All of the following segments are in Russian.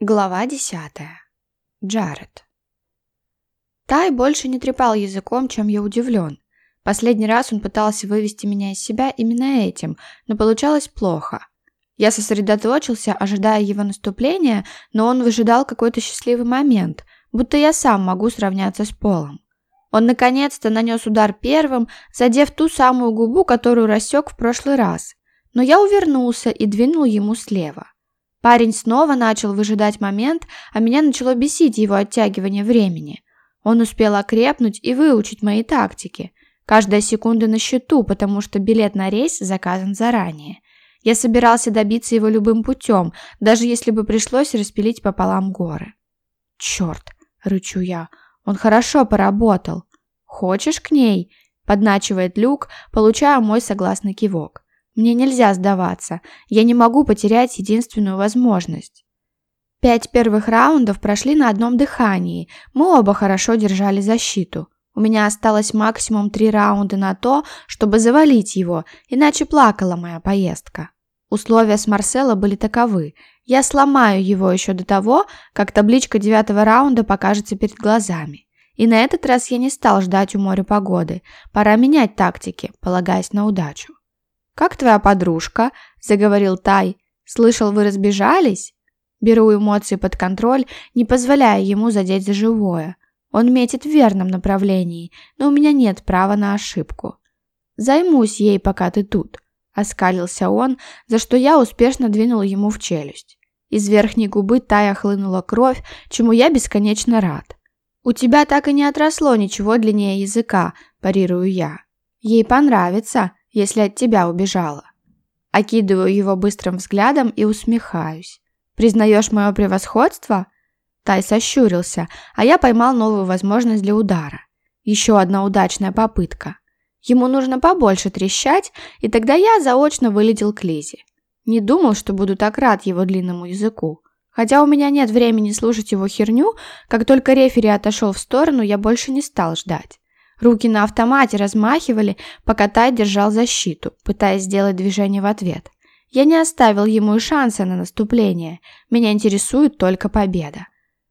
Глава десятая. Джаред. Тай больше не трепал языком, чем я удивлен. Последний раз он пытался вывести меня из себя именно этим, но получалось плохо. Я сосредоточился, ожидая его наступления, но он выжидал какой-то счастливый момент, будто я сам могу сравняться с Полом. Он наконец-то нанес удар первым, задев ту самую губу, которую рассек в прошлый раз. Но я увернулся и двинул ему слева. Парень снова начал выжидать момент, а меня начало бесить его оттягивание времени. Он успел окрепнуть и выучить мои тактики. Каждая секунда на счету, потому что билет на рейс заказан заранее. Я собирался добиться его любым путем, даже если бы пришлось распилить пополам горы. «Черт!» – рычу я. «Он хорошо поработал. Хочешь к ней?» – подначивает Люк, получая мой согласный кивок. Мне нельзя сдаваться. Я не могу потерять единственную возможность. Пять первых раундов прошли на одном дыхании. Мы оба хорошо держали защиту. У меня осталось максимум три раунда на то, чтобы завалить его, иначе плакала моя поездка. Условия с Марсело были таковы. Я сломаю его еще до того, как табличка девятого раунда покажется перед глазами. И на этот раз я не стал ждать у моря погоды. Пора менять тактики, полагаясь на удачу. «Как твоя подружка?» – заговорил Тай. «Слышал, вы разбежались?» Беру эмоции под контроль, не позволяя ему задеть за живое. Он метит в верном направлении, но у меня нет права на ошибку. «Займусь ей, пока ты тут», – оскалился он, за что я успешно двинул ему в челюсть. Из верхней губы Тая хлынула кровь, чему я бесконечно рад. «У тебя так и не отросло ничего длиннее языка», – парирую я. «Ей понравится», если от тебя убежала. Окидываю его быстрым взглядом и усмехаюсь. Признаешь мое превосходство? Тай сощурился, а я поймал новую возможность для удара. Еще одна удачная попытка. Ему нужно побольше трещать, и тогда я заочно вылетел к Лизе. Не думал, что буду так рад его длинному языку. Хотя у меня нет времени слушать его херню, как только рефери отошел в сторону, я больше не стал ждать. Руки на автомате размахивали, пока Тай держал защиту, пытаясь сделать движение в ответ. Я не оставил ему и шанса на наступление. Меня интересует только победа.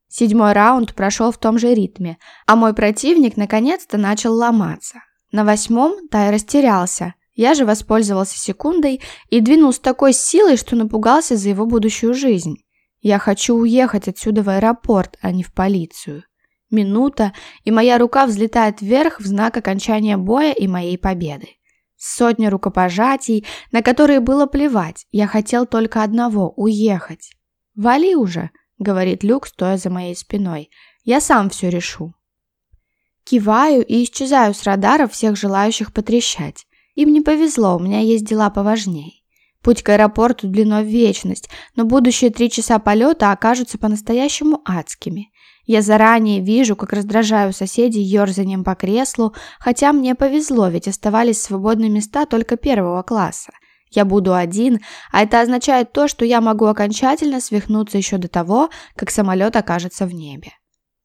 Седьмой раунд прошел в том же ритме, а мой противник наконец-то начал ломаться. На восьмом Тай растерялся. Я же воспользовался секундой и двинул с такой силой, что напугался за его будущую жизнь. Я хочу уехать отсюда в аэропорт, а не в полицию. Минута, и моя рука взлетает вверх в знак окончания боя и моей победы. Сотня рукопожатий, на которые было плевать. Я хотел только одного – уехать. «Вали уже», – говорит Люк, стоя за моей спиной. «Я сам все решу». Киваю и исчезаю с радаров всех желающих потрещать. Им не повезло, у меня есть дела поважней. Путь к аэропорту длиной в вечность, но будущие три часа полета окажутся по-настоящему адскими. Я заранее вижу, как раздражаю соседей ерзанием по креслу, хотя мне повезло, ведь оставались свободные места только первого класса. Я буду один, а это означает то, что я могу окончательно свихнуться еще до того, как самолет окажется в небе.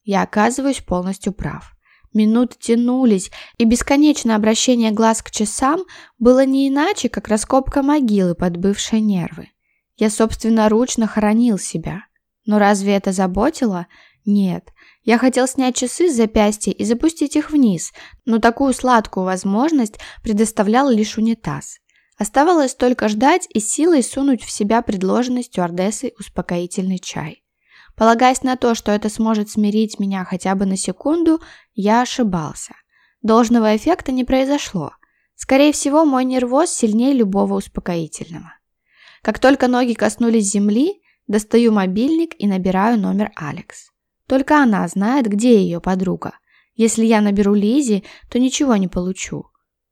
Я оказываюсь полностью прав. Минуты тянулись, и бесконечное обращение глаз к часам было не иначе, как раскопка могилы под бывшие нервы. Я собственноручно хоронил себя. Но разве это заботило? Нет, я хотел снять часы с запястья и запустить их вниз, но такую сладкую возможность предоставлял лишь унитаз. Оставалось только ждать и силой сунуть в себя предложенный стюардессой успокоительный чай. Полагаясь на то, что это сможет смирить меня хотя бы на секунду, я ошибался. Должного эффекта не произошло. Скорее всего, мой нервоз сильнее любого успокоительного. Как только ноги коснулись земли, достаю мобильник и набираю номер Алекс. Только она знает, где ее подруга. Если я наберу Лизи, то ничего не получу.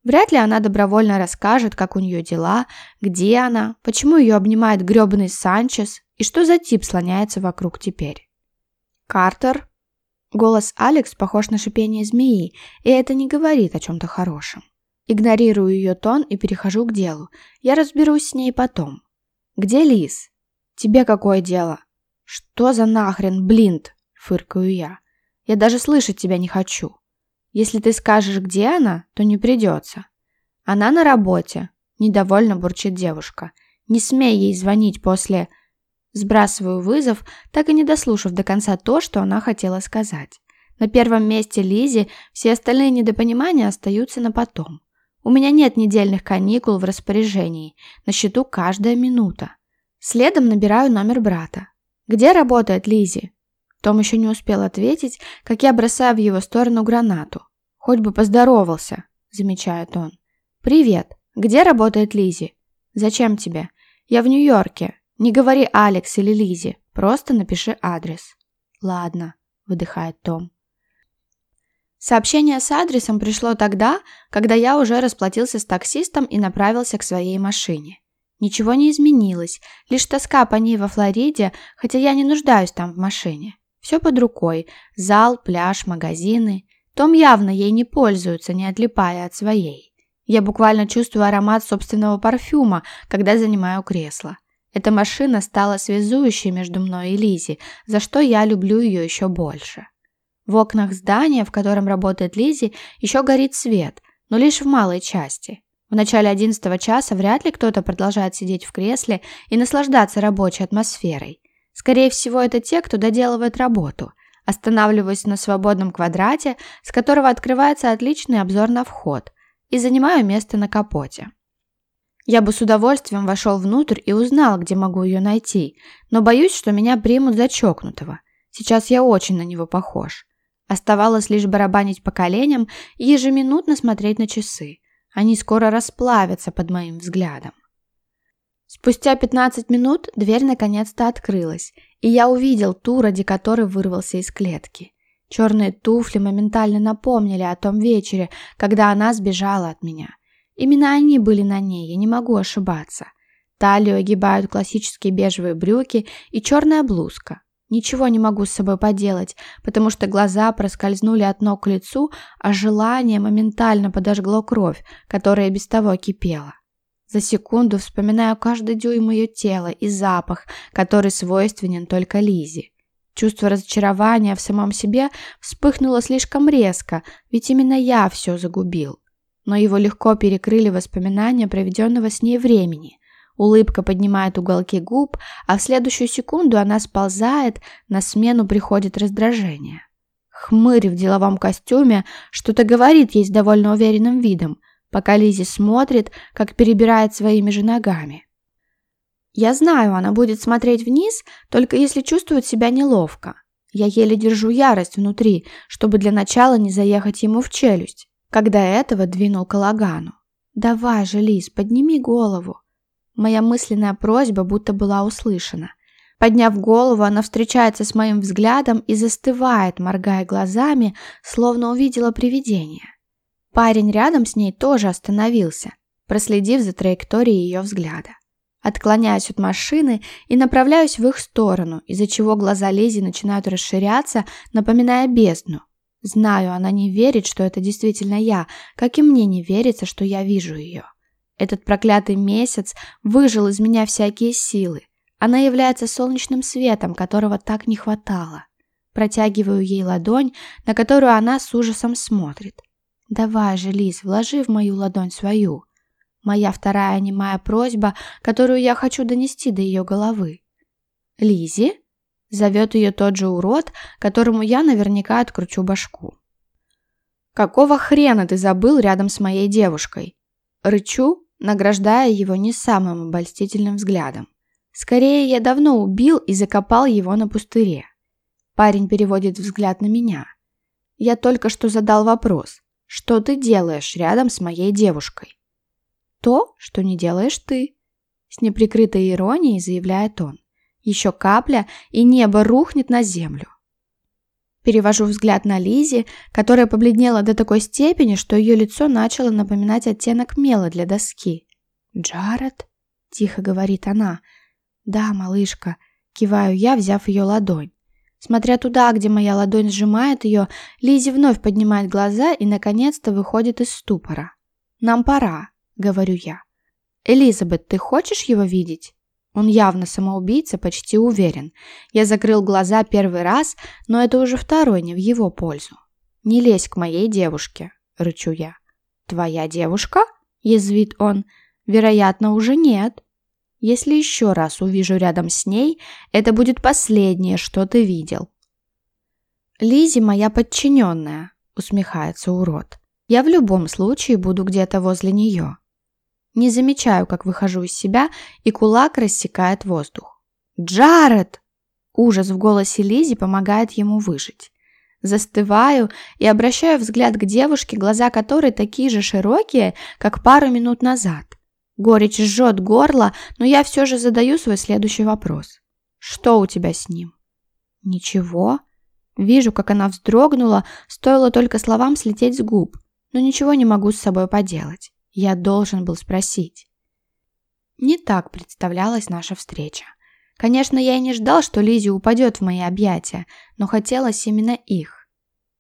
Вряд ли она добровольно расскажет, как у нее дела, где она, почему ее обнимает гребаный Санчес и что за тип слоняется вокруг теперь. «Картер?» Голос Алекс похож на шипение змеи, и это не говорит о чем-то хорошем. Игнорирую ее тон и перехожу к делу. Я разберусь с ней потом. «Где Лиз?» «Тебе какое дело?» «Что за нахрен, блинт?» Фыркаю я. Я даже слышать тебя не хочу. Если ты скажешь, где она, то не придется. Она на работе, недовольно бурчит девушка. Не смей ей звонить после... Сбрасываю вызов, так и не дослушав до конца то, что она хотела сказать. На первом месте Лизи, все остальные недопонимания остаются на потом. У меня нет недельных каникул в распоряжении, на счету каждая минута. Следом набираю номер брата. «Где работает Лизи? Том еще не успел ответить, как я бросаю в его сторону гранату. «Хоть бы поздоровался», — замечает он. «Привет. Где работает Лизи? Зачем тебе? Я в Нью-Йорке. Не говори Алекс или Лизи, просто напиши адрес». «Ладно», — выдыхает Том. Сообщение с адресом пришло тогда, когда я уже расплатился с таксистом и направился к своей машине. Ничего не изменилось, лишь тоска по ней во Флориде, хотя я не нуждаюсь там в машине. Все под рукой – зал, пляж, магазины. Том явно ей не пользуется, не отлипая от своей. Я буквально чувствую аромат собственного парфюма, когда занимаю кресло. Эта машина стала связующей между мной и Лизи, за что я люблю ее еще больше. В окнах здания, в котором работает Лизи, еще горит свет, но лишь в малой части. В начале 11 часа вряд ли кто-то продолжает сидеть в кресле и наслаждаться рабочей атмосферой. Скорее всего, это те, кто доделывает работу. Останавливаюсь на свободном квадрате, с которого открывается отличный обзор на вход, и занимаю место на капоте. Я бы с удовольствием вошел внутрь и узнал, где могу ее найти, но боюсь, что меня примут за чокнутого. Сейчас я очень на него похож. Оставалось лишь барабанить по коленям и ежеминутно смотреть на часы. Они скоро расплавятся под моим взглядом. Спустя 15 минут дверь наконец-то открылась, и я увидел ту, ради которой вырвался из клетки. Черные туфли моментально напомнили о том вечере, когда она сбежала от меня. Именно они были на ней, я не могу ошибаться. Талию огибают классические бежевые брюки и черная блузка. Ничего не могу с собой поделать, потому что глаза проскользнули от ног к лицу, а желание моментально подожгло кровь, которая без того кипела. За секунду вспоминаю каждый дюйм ее тела и запах, который свойственен только Лизе. Чувство разочарования в самом себе вспыхнуло слишком резко, ведь именно я все загубил. Но его легко перекрыли воспоминания проведенного с ней времени. Улыбка поднимает уголки губ, а в следующую секунду она сползает, на смену приходит раздражение. Хмырь в деловом костюме что-то говорит ей с довольно уверенным видом, пока Лизи смотрит, как перебирает своими же ногами. Я знаю, она будет смотреть вниз, только если чувствует себя неловко. Я еле держу ярость внутри, чтобы для начала не заехать ему в челюсть, когда этого двинул к Лагану. «Давай же, Лиз, подними голову. Моя мысленная просьба будто была услышана. Подняв голову, она встречается с моим взглядом и застывает, моргая глазами, словно увидела привидение. Парень рядом с ней тоже остановился, проследив за траекторией ее взгляда. Отклоняюсь от машины и направляюсь в их сторону, из-за чего глаза Лизи начинают расширяться, напоминая бездну. Знаю, она не верит, что это действительно я, как и мне не верится, что я вижу ее. Этот проклятый месяц выжил из меня всякие силы. Она является солнечным светом, которого так не хватало. Протягиваю ей ладонь, на которую она с ужасом смотрит. «Давай же, Лиз, вложи в мою ладонь свою». Моя вторая немая просьба, которую я хочу донести до ее головы. «Лизи?» — зовет ее тот же урод, которому я наверняка откручу башку. «Какого хрена ты забыл рядом с моей девушкой?» Рычу, награждая его не самым обольстительным взглядом. Скорее, я давно убил и закопал его на пустыре. Парень переводит взгляд на меня. Я только что задал вопрос. Что ты делаешь рядом с моей девушкой? То, что не делаешь ты. С неприкрытой иронией заявляет он. Еще капля, и небо рухнет на землю. Перевожу взгляд на Лизи, которая побледнела до такой степени, что ее лицо начало напоминать оттенок мела для доски. «Джаред?» – тихо говорит она. «Да, малышка», – киваю я, взяв ее ладонь. Смотря туда, где моя ладонь сжимает ее, Лизи вновь поднимает глаза и, наконец-то, выходит из ступора. «Нам пора», — говорю я. «Элизабет, ты хочешь его видеть?» Он явно самоубийца, почти уверен. Я закрыл глаза первый раз, но это уже второй не в его пользу. «Не лезь к моей девушке», — рычу я. «Твоя девушка?» — язвит он. «Вероятно, уже нет». Если еще раз увижу рядом с ней, это будет последнее, что ты видел». Лизи моя подчиненная», — усмехается урод. «Я в любом случае буду где-то возле нее». Не замечаю, как выхожу из себя, и кулак рассекает воздух. «Джаред!» Ужас в голосе Лизи помогает ему выжить. Застываю и обращаю взгляд к девушке, глаза которой такие же широкие, как пару минут назад. Горечь жжет горло, но я все же задаю свой следующий вопрос. «Что у тебя с ним?» «Ничего». Вижу, как она вздрогнула, стоило только словам слететь с губ, но ничего не могу с собой поделать. Я должен был спросить. Не так представлялась наша встреча. Конечно, я и не ждал, что Лизи упадет в мои объятия, но хотелось именно их.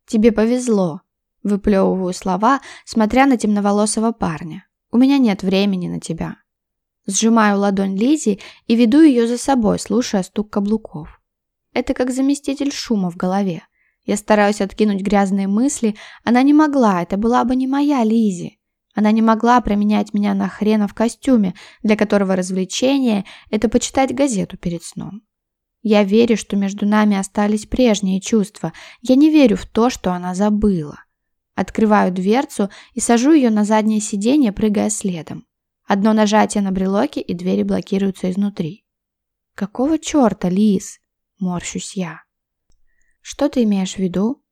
«Тебе повезло», — выплевываю слова, смотря на темноволосого парня. «У меня нет времени на тебя». Сжимаю ладонь Лизи и веду ее за собой, слушая стук каблуков. Это как заместитель шума в голове. Я стараюсь откинуть грязные мысли, она не могла, это была бы не моя Лизи. Она не могла променять меня на хрена в костюме, для которого развлечение – это почитать газету перед сном. Я верю, что между нами остались прежние чувства. Я не верю в то, что она забыла. Открываю дверцу и сажу ее на заднее сиденье, прыгая следом. Одно нажатие на брелоке, и двери блокируются изнутри. «Какого черта, Лиз?» – морщусь я. «Что ты имеешь в виду?»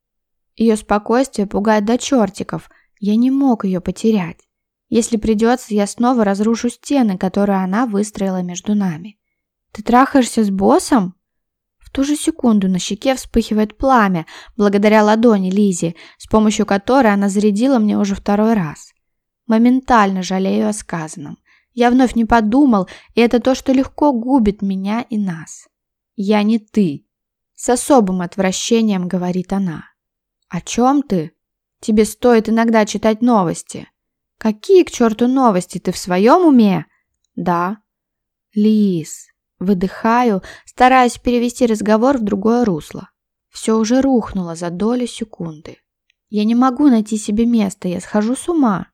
Ее спокойствие пугает до чертиков – я не мог ее потерять. Если придется, я снова разрушу стены, которые она выстроила между нами. Ты трахаешься с боссом? Ту же секунду на щеке вспыхивает пламя, благодаря ладони Лизи, с помощью которой она зарядила мне уже второй раз. Моментально жалею о сказанном. Я вновь не подумал, и это то, что легко губит меня и нас. «Я не ты», — с особым отвращением говорит она. «О чем ты?» Тебе стоит иногда читать новости. Какие к черту новости? Ты в своем уме? Да. Лис. Выдыхаю, стараясь перевести разговор в другое русло. Все уже рухнуло за долю секунды. Я не могу найти себе места, я схожу с ума.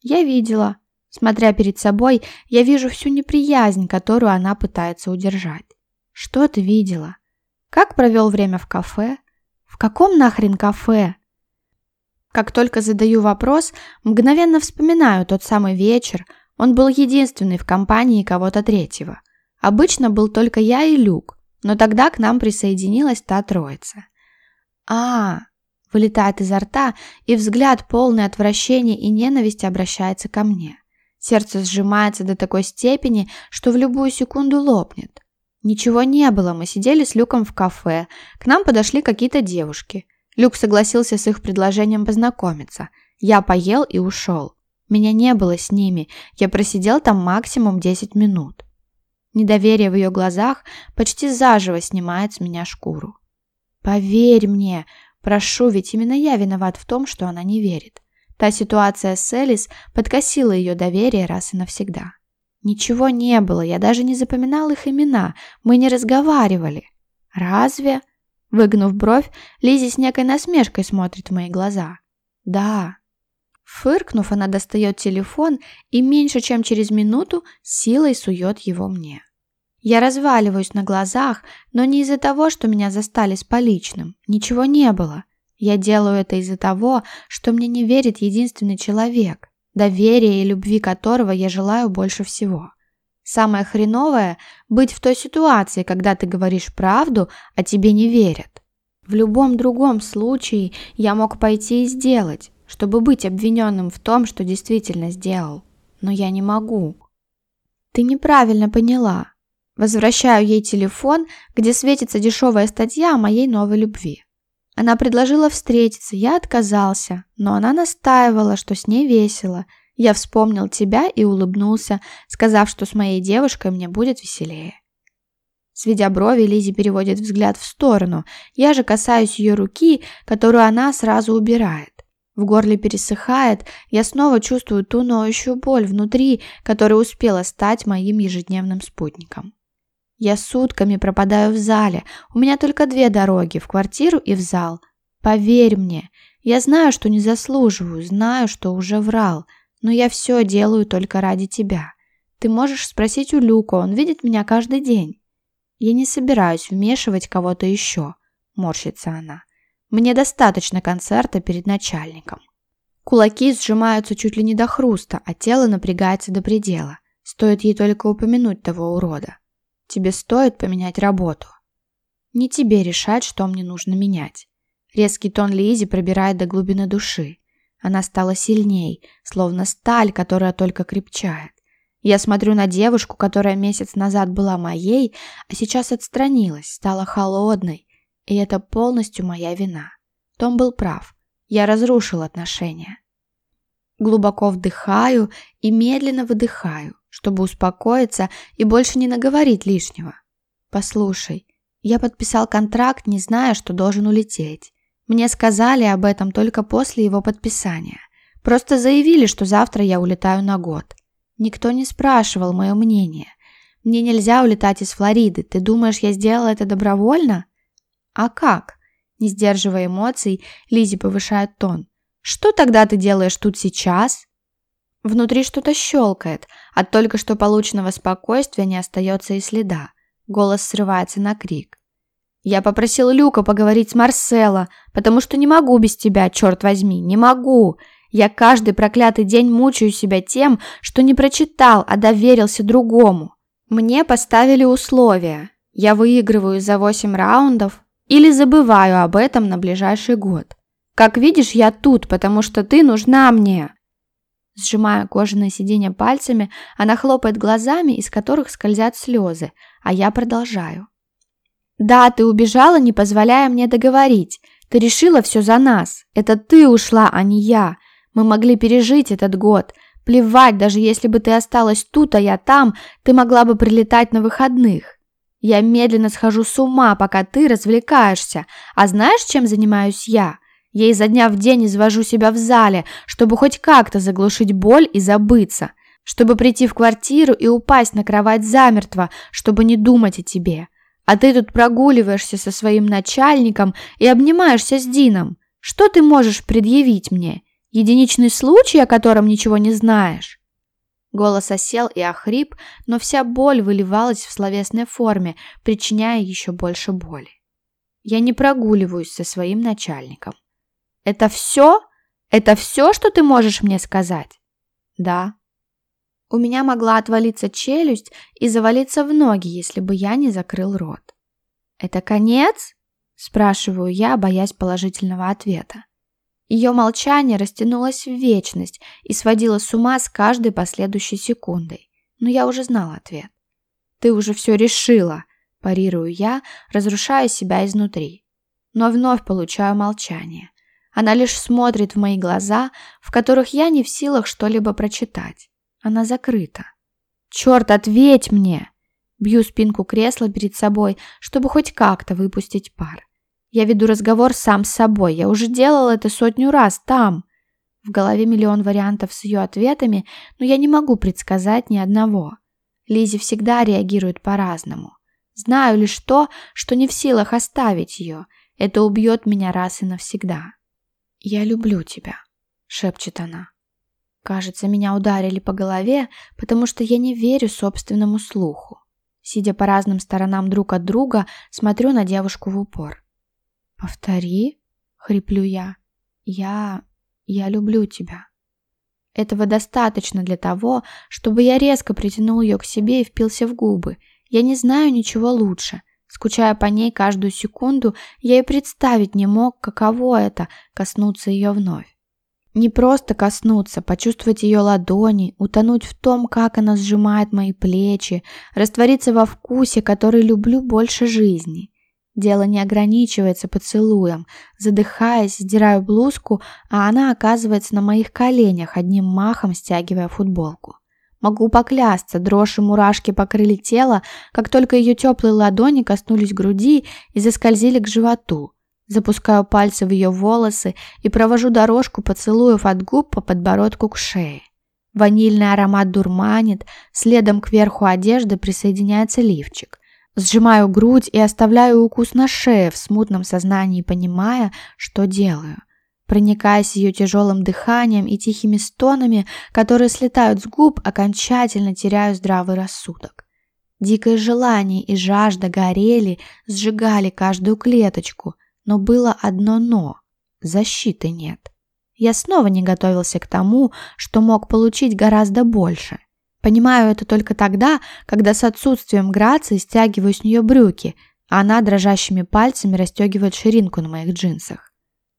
Я видела. Смотря перед собой, я вижу всю неприязнь, которую она пытается удержать. Что ты видела? Как провел время в кафе? В каком нахрен кафе? Как только задаю вопрос, мгновенно вспоминаю тот самый вечер. Он был единственный в компании кого-то третьего. Обычно был только я и Люк, но тогда к нам присоединилась та троица. а вылетает изо рта, и взгляд полный отвращения и ненависти обращается ко мне. Сердце сжимается до такой степени, что в любую секунду лопнет. Ничего не было, мы сидели с Люком в кафе, к нам подошли какие-то девушки. Люк согласился с их предложением познакомиться. Я поел и ушел. Меня не было с ними, я просидел там максимум 10 минут. Недоверие в ее глазах почти заживо снимает с меня шкуру. «Поверь мне, прошу, ведь именно я виноват в том, что она не верит. Та ситуация с Элис подкосила ее доверие раз и навсегда. Ничего не было, я даже не запоминал их имена, мы не разговаривали. Разве?» Выгнув бровь, Лизи с некой насмешкой смотрит в мои глаза. «Да». Фыркнув, она достает телефон и меньше чем через минуту силой сует его мне. Я разваливаюсь на глазах, но не из-за того, что меня застали с поличным. Ничего не было. Я делаю это из-за того, что мне не верит единственный человек, доверие и любви которого я желаю больше всего. Самое хреновое – быть в той ситуации, когда ты говоришь правду, а тебе не верят. В любом другом случае я мог пойти и сделать, чтобы быть обвиненным в том, что действительно сделал. Но я не могу. Ты неправильно поняла. Возвращаю ей телефон, где светится дешевая статья о моей новой любви. Она предложила встретиться, я отказался, но она настаивала, что с ней весело – я вспомнил тебя и улыбнулся, сказав, что с моей девушкой мне будет веселее. Сведя брови, Лизи переводит взгляд в сторону. Я же касаюсь ее руки, которую она сразу убирает. В горле пересыхает, я снова чувствую ту ноющую боль внутри, которая успела стать моим ежедневным спутником. Я сутками пропадаю в зале, у меня только две дороги, в квартиру и в зал. Поверь мне, я знаю, что не заслуживаю, знаю, что уже врал – но я все делаю только ради тебя. Ты можешь спросить у Люка, он видит меня каждый день. Я не собираюсь вмешивать кого-то еще, морщится она. Мне достаточно концерта перед начальником. Кулаки сжимаются чуть ли не до хруста, а тело напрягается до предела. Стоит ей только упомянуть того урода. Тебе стоит поменять работу. Не тебе решать, что мне нужно менять. Резкий тон Лизи пробирает до глубины души. Она стала сильней, словно сталь, которая только крепчает. Я смотрю на девушку, которая месяц назад была моей, а сейчас отстранилась, стала холодной. И это полностью моя вина. Том был прав. Я разрушил отношения. Глубоко вдыхаю и медленно выдыхаю, чтобы успокоиться и больше не наговорить лишнего. Послушай, я подписал контракт, не зная, что должен улететь. Мне сказали об этом только после его подписания. Просто заявили, что завтра я улетаю на год. Никто не спрашивал мое мнение. Мне нельзя улетать из Флориды. Ты думаешь, я сделала это добровольно? А как? Не сдерживая эмоций, Лизи повышает тон. Что тогда ты делаешь тут сейчас? Внутри что-то щелкает. От только что полученного спокойствия не остается и следа. Голос срывается на крик. «Я попросил Люка поговорить с Марсело, потому что не могу без тебя, черт возьми, не могу. Я каждый проклятый день мучаю себя тем, что не прочитал, а доверился другому. Мне поставили условия. Я выигрываю за 8 раундов или забываю об этом на ближайший год. Как видишь, я тут, потому что ты нужна мне. Сжимая кожаное сиденье пальцами, она хлопает глазами, из которых скользят слезы, а я продолжаю. «Да, ты убежала, не позволяя мне договорить. Ты решила все за нас. Это ты ушла, а не я. Мы могли пережить этот год. Плевать, даже если бы ты осталась тут, а я там, ты могла бы прилетать на выходных. Я медленно схожу с ума, пока ты развлекаешься. А знаешь, чем занимаюсь я? Я изо дня в день извожу себя в зале, чтобы хоть как-то заглушить боль и забыться, чтобы прийти в квартиру и упасть на кровать замертво, чтобы не думать о тебе. А ты тут прогуливаешься со своим начальником и обнимаешься с Дином. Что ты можешь предъявить мне? Единичный случай, о котором ничего не знаешь?» Голос осел и охрип, но вся боль выливалась в словесной форме, причиняя еще больше боли. Я не прогуливаюсь со своим начальником. Это все? Это все, что ты можешь мне сказать? Да. У меня могла отвалиться челюсть и завалиться в ноги, если бы я не закрыл рот. Это конец? Спрашиваю я, боясь положительного ответа. Ее молчание растянулось в вечность и сводило с ума с каждой последующей секундой. Но я уже знала ответ. «Ты уже все решила», – парирую я, разрушая себя изнутри. Но вновь получаю молчание. Она лишь смотрит в мои глаза, в которых я не в силах что-либо прочитать. Она закрыта. «Черт, ответь мне!» Бью спинку кресла перед собой, чтобы хоть как-то выпустить пар. Я веду разговор сам с собой. Я уже делал это сотню раз там. В голове миллион вариантов с ее ответами, но я не могу предсказать ни одного. Лизи всегда реагирует по-разному. Знаю лишь то, что не в силах оставить ее. Это убьет меня раз и навсегда. «Я люблю тебя», — шепчет она. Кажется, меня ударили по голове, потому что я не верю собственному слуху. Сидя по разным сторонам друг от друга, смотрю на девушку в упор. «Повтори», — хриплю я. «Я... я люблю тебя». Этого достаточно для того, чтобы я резко притянул ее к себе и впился в губы. Я не знаю ничего лучше. Скучая по ней каждую секунду, я и представить не мог, каково это – коснуться ее вновь. Не просто коснуться, почувствовать ее ладони, утонуть в том, как она сжимает мои плечи, раствориться во вкусе, который люблю больше жизни. Дело не ограничивается поцелуем. Задыхаясь, сдираю блузку, а она оказывается на моих коленях, одним махом стягивая футболку. Могу поклясться, дрожь и мурашки покрыли тело, как только ее теплые ладони коснулись груди и заскользили к животу. Запускаю пальцы в ее волосы и провожу дорожку поцелуев от губ по подбородку к шее. Ванильный аромат дурманит, следом к верху одежды присоединяется лифчик. Сжимаю грудь и оставляю укус на шее в смутном сознании, понимая, что делаю – проникаясь ее тяжелым дыханием и тихими стонами, которые слетают с губ, окончательно теряю здравый рассудок. Дикое желание и жажда горели, сжигали каждую клеточку, но было одно «но» – защиты нет. Я снова не готовился к тому, что мог получить гораздо больше. Понимаю это только тогда, когда с отсутствием грации стягиваю с нее брюки, а она дрожащими пальцами расстегивает ширинку на моих джинсах.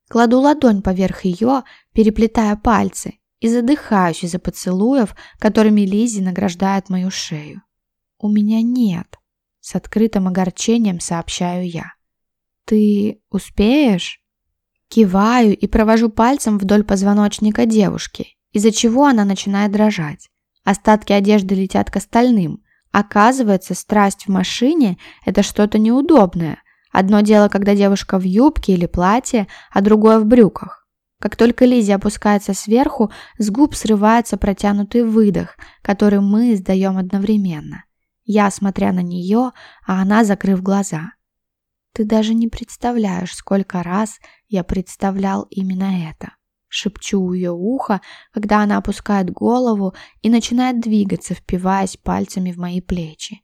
Кладу ладонь поверх ее, переплетая пальцы, и задыхаюсь из-за поцелуев, которыми Лизи награждает мою шею. «У меня нет», — с открытым огорчением сообщаю я. «Ты успеешь?» Киваю и провожу пальцем вдоль позвоночника девушки, из-за чего она начинает дрожать. Остатки одежды летят к остальным. Оказывается, страсть в машине – это что-то неудобное. Одно дело, когда девушка в юбке или платье, а другое в брюках. Как только Лизи опускается сверху, с губ срывается протянутый выдох, который мы издаем одновременно. Я, смотря на нее, а она, закрыв глаза. Ты даже не представляешь, сколько раз я представлял именно это. Шепчу у ее уха, когда она опускает голову и начинает двигаться, впиваясь пальцами в мои плечи.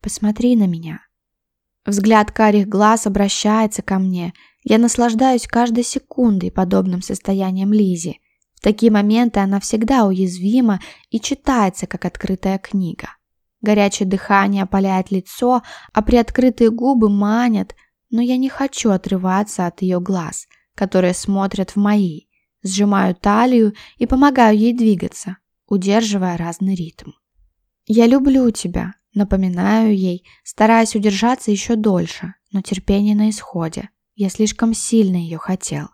«Посмотри на меня». Взгляд карих глаз обращается ко мне. Я наслаждаюсь каждой секундой подобным состоянием Лизи. В такие моменты она всегда уязвима и читается, как открытая книга. Горячее дыхание опаляет лицо, а приоткрытые губы манят, но я не хочу отрываться от ее глаз, которые смотрят в мои. Сжимаю талию и помогаю ей двигаться, удерживая разный ритм. «Я люблю тебя», — напоминаю ей, стараясь удержаться еще дольше, но терпение на исходе. Я слишком сильно ее хотел.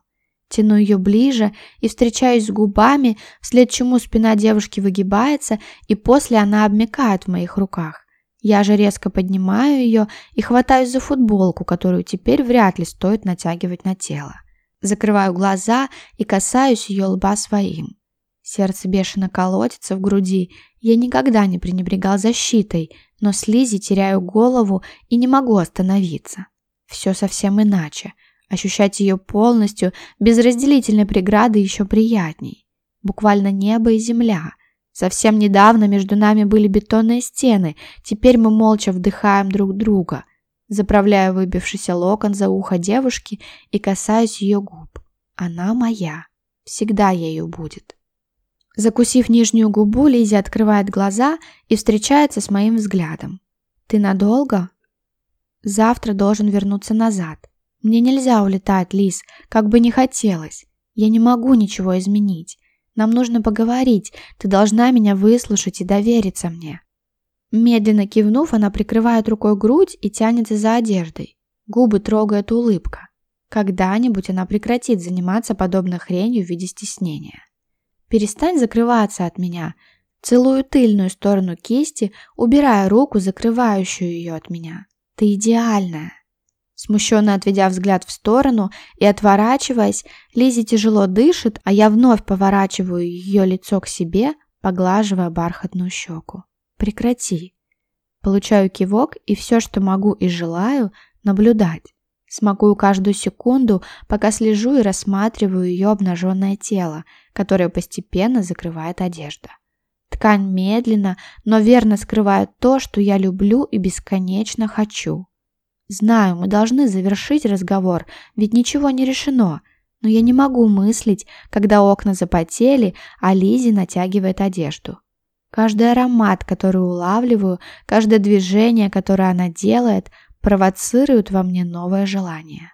Тяну ее ближе и встречаюсь с губами, вслед чему спина девушки выгибается, и после она обмякает в моих руках. Я же резко поднимаю ее и хватаюсь за футболку, которую теперь вряд ли стоит натягивать на тело. Закрываю глаза и касаюсь ее лба своим. Сердце бешено колотится в груди. Я никогда не пренебрегал защитой, но с Лизи теряю голову и не могу остановиться. Все совсем иначе. Ощущать ее полностью, без разделительной преграды еще приятней. Буквально небо и земля. Совсем недавно между нами были бетонные стены, теперь мы молча вдыхаем друг друга – Заправляю выбившийся локон за ухо девушки и касаюсь ее губ. Она моя. Всегда ею будет. Закусив нижнюю губу, Лиза открывает глаза и встречается с моим взглядом. «Ты надолго?» «Завтра должен вернуться назад. Мне нельзя улетать, Лиз, как бы не хотелось. Я не могу ничего изменить. Нам нужно поговорить. Ты должна меня выслушать и довериться мне». Медленно кивнув, она прикрывает рукой грудь и тянется за одеждой. Губы трогает улыбка. Когда-нибудь она прекратит заниматься подобной хренью в виде стеснения. Перестань закрываться от меня. Целую тыльную сторону кисти, убирая руку, закрывающую ее от меня. Ты идеальная. Смущенно отведя взгляд в сторону и отворачиваясь, Лизи тяжело дышит, а я вновь поворачиваю ее лицо к себе, поглаживая бархатную щеку. Прекрати. Получаю кивок и все, что могу и желаю, наблюдать. Смакую каждую секунду, пока слежу и рассматриваю ее обнаженное тело, которое постепенно закрывает одежда. Ткань медленно, но верно скрывает то, что я люблю и бесконечно хочу. Знаю, мы должны завершить разговор, ведь ничего не решено, но я не могу мыслить, когда окна запотели, а Лизи натягивает одежду. Каждый аромат, который улавливаю, каждое движение, которое она делает, провоцирует во мне новое желание.